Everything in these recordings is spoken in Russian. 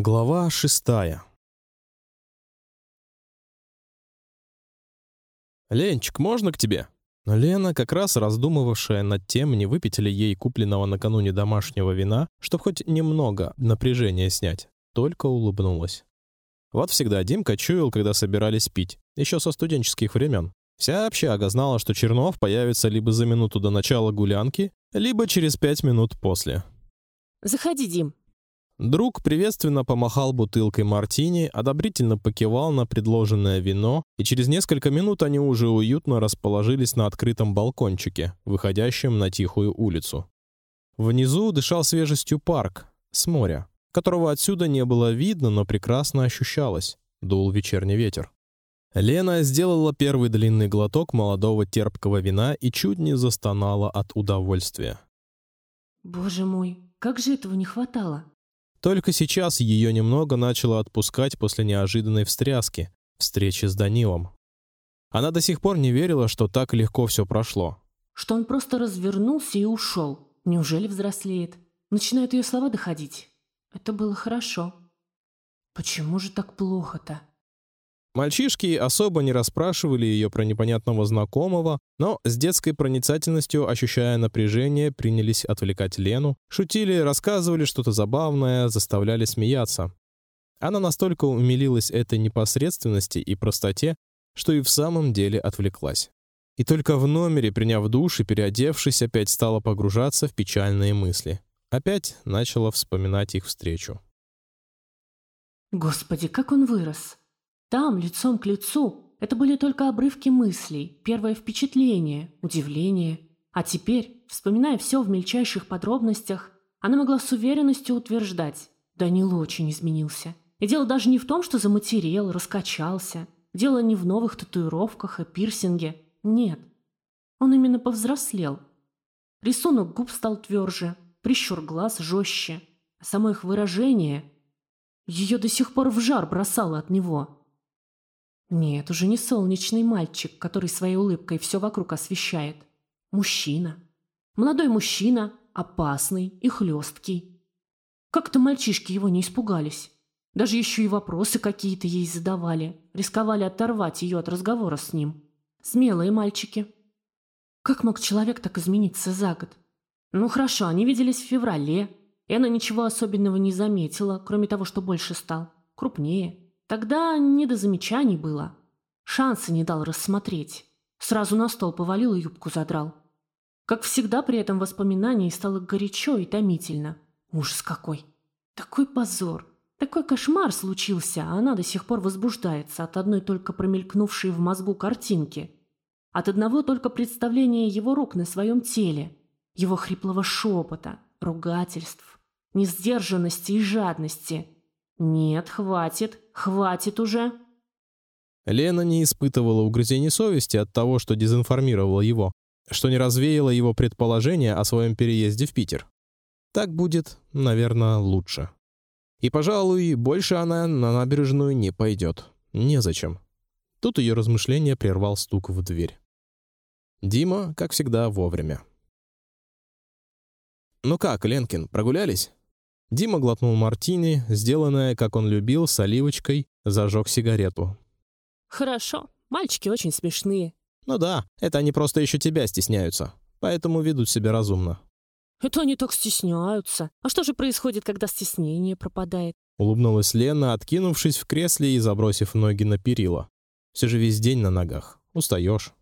Глава шестая. Ленчик, можно к тебе? Но Лена, как раз раздумывавшая над тем, не выпить ли ей купленного накануне домашнего вина, чтобы хоть немного напряжения снять, только улыбнулась. Вот всегда Димка чуял, когда собирались пить, еще со студенческих времен. Вся общага знала, что Чернов появится либо за минуту до начала гулянки, либо через пять минут после. Заходи, Дим. Друг приветственно помахал бутылкой мартини, одобрительно покивал на предложенное вино, и через несколько минут они уже уютно расположились на открытом балкончике, выходящем на тихую улицу. Внизу дышал свежестью парк с моря, которого отсюда не было видно, но прекрасно ощущалось. Дул вечерний ветер. Лена сделала первый длинный глоток молодого терпкого вина и чуть не застонала от удовольствия. Боже мой, как же этого не хватало! Только сейчас ее немного начало отпускать после неожиданной встряски, встречи с Данилом. Она до сих пор не верила, что так легко все прошло. Что он просто развернулся и ушел. Неужели взрослеет? Начинают ее слова доходить. Это было хорошо. Почему же так плохо-то? Мальчишки особо не расспрашивали ее про непонятного знакомого, но с детской проницательностью, ощущая напряжение, принялись отвлекать Лену, шутили, рассказывали что-то забавное, заставляли смеяться. Она настолько умилилась этой непосредственности и простоте, что и в самом деле отвлеклась. И только в номере, приняв душ и переодевшись, опять стала погружаться в печальные мысли. Опять начала вспоминать их встречу. Господи, как он вырос! Там, лицом к лицу, это были только обрывки мыслей, первое впечатление, удивление. А теперь, вспоминая все в мельчайших подробностях, она могла с уверенностью утверждать, Данила очень изменился. И дело даже не в том, что заматерел, раскачался. Дело не в новых татуировках и пирсинге. Нет. Он именно повзрослел. Рисунок губ стал тверже, прищур глаз жестче. А само их выражение... Ее до сих пор в жар бросало от него. Нет, уже не солнечный мальчик, который своей улыбкой все вокруг освещает. Мужчина. Молодой мужчина, опасный и хлесткий. Как-то мальчишки его не испугались. Даже еще и вопросы какие-то ей задавали. Рисковали оторвать ее от разговора с ним. Смелые мальчики. Как мог человек так измениться за год? Ну хорошо, они виделись в феврале, и она ничего особенного не заметила, кроме того, что больше стал. Крупнее. Тогда не до замечаний было. Шанса не дал рассмотреть. Сразу на стол повалил и юбку задрал. Как всегда при этом воспоминании стало горячо и томительно. Ужас какой! Такой позор! Такой кошмар случился, а она до сих пор возбуждается от одной только промелькнувшей в мозгу картинки. От одного только представления его рук на своем теле, его хриплого шепота, ругательств, несдержанности и жадности – «Нет, хватит, хватит уже!» Лена не испытывала угрызений совести от того, что дезинформировала его, что не развеяла его предположения о своем переезде в Питер. Так будет, наверное, лучше. И, пожалуй, больше она на набережную не пойдет. Незачем. Тут ее размышления прервал стук в дверь. Дима, как всегда, вовремя. Ну как, Ленкин, прогулялись? Дима глотнул мартини, сделанное, как он любил, с оливочкой, зажег сигарету. Хорошо, мальчики очень смешные. Ну да, это они просто еще тебя стесняются, поэтому ведут себя разумно. Это они так стесняются. А что же происходит, когда стеснение пропадает? Улыбнулась Лена, откинувшись в кресле и забросив ноги на перила. Все же весь день на ногах. Устаешь.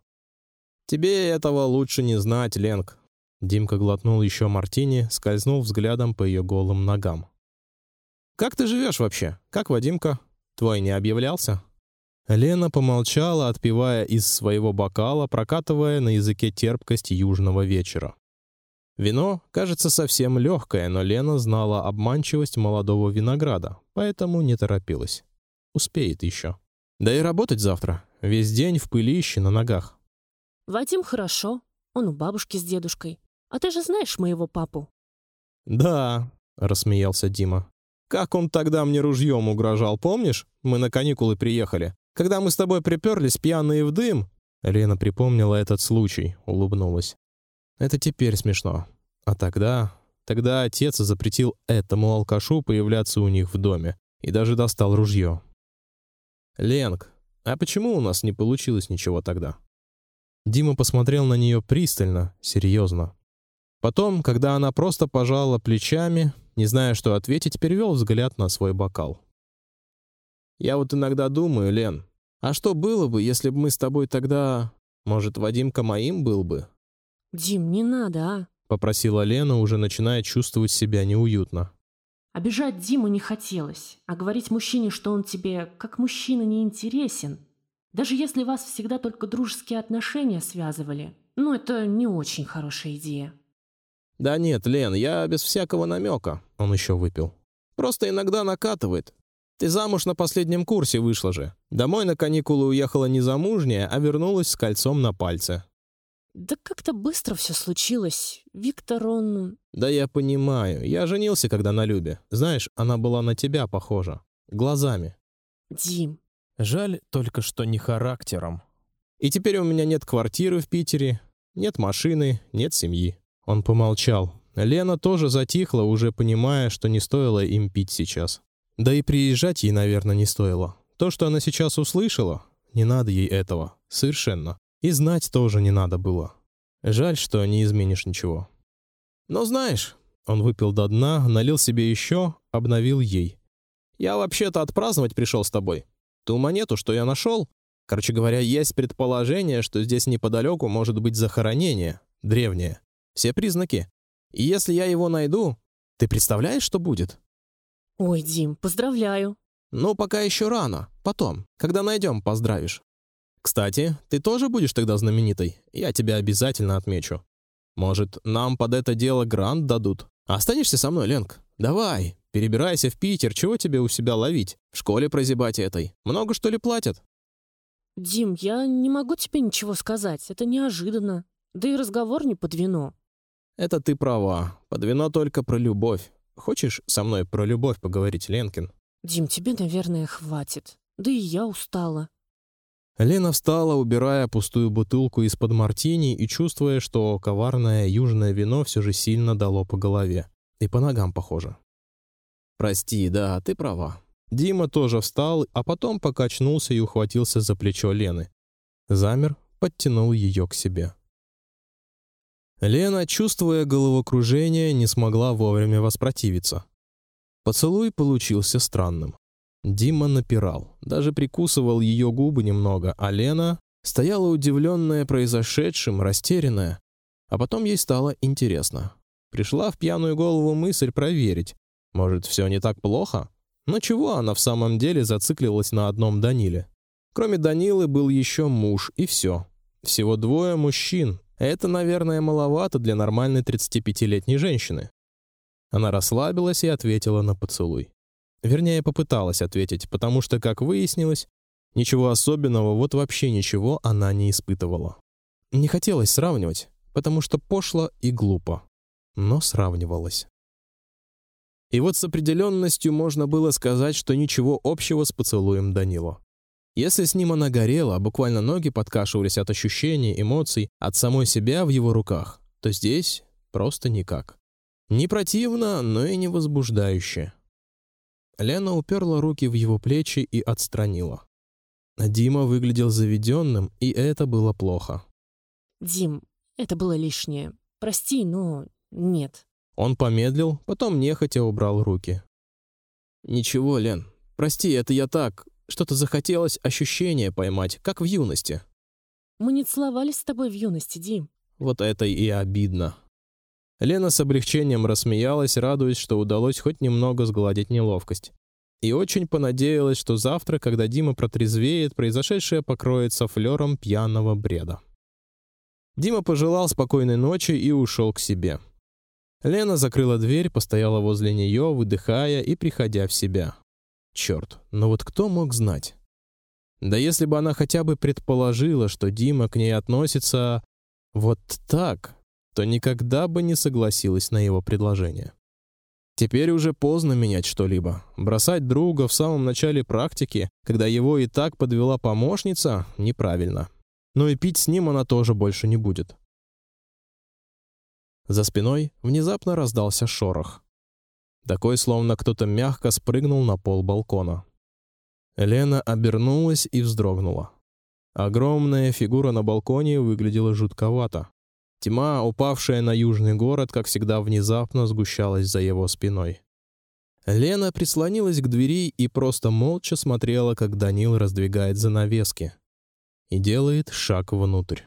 Тебе этого лучше не знать, Ленк. Димка глотнул еще мартини, скользнул взглядом по ее голым ногам. Как ты живешь вообще? Как Вадимка? Твой не объявлялся? Лена помолчала, отпивая из своего бокала, прокатывая на языке терпкость южного вечера. Вино, кажется, совсем легкое, но Лена знала обманчивость молодого винограда, поэтому не торопилась. Успеет еще. Да и работать завтра. Весь день в пылище на ногах. Вадим хорошо. Он у бабушки с дедушкой. А ты же знаешь моего папу?» «Да», — рассмеялся Дима. «Как он тогда мне ружьем угрожал, помнишь? Мы на каникулы приехали. Когда мы с тобой приперлись пьяные в дым...» Лена припомнила этот случай, улыбнулась. «Это теперь смешно. А тогда... Тогда отец запретил этому алкашу появляться у них в доме. и даже достал ружье. Ленг, а почему у нас не получилось ничего тогда? Дима посмотрел на нее пристально, серьезно. Потом, когда она просто пожала плечами, не зная, что ответить, перевел взгляд на свой бокал. Я вот иногда думаю, Лен, а что было бы, если бы мы с тобой тогда, может, Вадимка моим был бы? Дим, не надо, а? Попросила Лена, уже начиная чувствовать себя неуютно. Обижать Диму не хотелось, а говорить мужчине, что он тебе как мужчина не интересен, даже если вас всегда только дружеские отношения связывали, ну это не очень хорошая идея. Да нет, Лен, я без всякого намека. Он еще выпил. Просто иногда накатывает. Ты замуж на последнем курсе вышла же. Домой на каникулы уехала не замужняя, а вернулась с кольцом на пальце. Да как-то быстро все случилось. Виктор, он... Да я понимаю. Я женился, когда на Любе. Знаешь, она была на тебя похожа. Глазами. Дим. Жаль только, что не характером. И теперь у меня нет квартиры в Питере, нет машины, нет семьи. Он помолчал. Лена тоже затихла, уже понимая, что не стоило им пить сейчас. Да и приезжать ей, наверное, не стоило. То, что она сейчас услышала, не надо ей этого. Совершенно. И знать тоже не надо было. Жаль, что не изменишь ничего. Но знаешь, он выпил до дна, налил себе еще, обновил ей. Я вообще-то отпраздновать пришел с тобой. Ту монету, что я нашел. Короче говоря, есть предположение, что здесь неподалеку может быть захоронение древнее. Все признаки. И если я его найду, ты представляешь, что будет? Ой, Дим, поздравляю. Ну, пока еще рано. Потом, когда найдем, поздравишь. Кстати, ты тоже будешь тогда знаменитой. Я тебя обязательно отмечу. Может, нам под это дело грант дадут? Останешься со мной, Ленк? Давай, перебирайся в Питер. Чего тебе у себя ловить? В школе прозябать этой. Много что ли платят? Дим, я не могу тебе ничего сказать. Это неожиданно. Да и разговор не под вино. Это ты права. Под вино только про любовь. Хочешь со мной про любовь поговорить, Ленкин? Дим, тебе, наверное, хватит. Да и я устала. Лена встала, убирая пустую бутылку из-под мартини и чувствуя, что коварное южное вино все же сильно дало по голове. И по ногам, похоже. «Прости, да, ты права». Дима тоже встал, а потом покачнулся и ухватился за плечо Лены. Замер, подтянул ее к себе. Лена, чувствуя головокружение, не смогла вовремя воспротивиться. Поцелуй получился странным. Дима напирал, даже прикусывал ее губы немного, а Лена стояла удивленная произошедшим, растерянная. А потом ей стало интересно. Пришла в пьяную голову мысль проверить, может, все не так плохо. Но чего она в самом деле зациклилась на одном Даниле? Кроме Данилы был еще муж и все. Всего двое мужчин, это, наверное, маловато для нормальной 35-летней женщины. Она расслабилась и ответила на поцелуй. Вернее, попыталась ответить, потому что, как выяснилось, ничего особенного, вот вообще ничего она не испытывала. Не хотелось сравнивать, потому что пошло и глупо, но сравнивалась. И вот с определенностью можно было сказать, что ничего общего с поцелуем Данила. Если с ним она горела, а буквально ноги подкашивались от ощущений, эмоций, от самой себя в его руках, то здесь просто никак. Не противно, но и не возбуждающе. Лена уперла руки в его плечи и отстранила. Дима выглядел заведенным, и это было плохо. Дим, это было лишнее. Прости, но нет. Он помедлил, потом нехотя убрал руки. Ничего, Лен, прости, это я так, что-то захотелось ощущение поймать, как в юности. Мы не целовались с тобой в юности, Дим. Вот это и обидно. Лена с облегчением рассмеялась, радуясь, что удалось хоть немного сгладить неловкость. И очень понадеялась, что завтра, когда Дима протрезвеет, произошедшее покроется флером пьяного бреда. Дима пожелал спокойной ночи и ушел к себе. Лена закрыла дверь, постояла возле нее, выдыхая и приходя в себя. Черт, но вот кто мог знать? Да если бы она хотя бы предположила, что Дима к ней относится вот так, то никогда бы не согласилась на его предложение. Теперь уже поздно менять что-либо. Бросать друга в самом начале практики, когда его и так подвела помощница, неправильно. Но и пить с ним она тоже больше не будет. За спиной внезапно раздался шорох. Такой, словно кто-то мягко спрыгнул на пол балкона. Лена обернулась и вздрогнула. Огромная фигура на балконе выглядела жутковато. Тьма, упавшая на южный город, как всегда внезапно сгущалась за его спиной. Лена прислонилась к двери и просто молча смотрела, как Данил раздвигает занавески и делает шаг внутрь.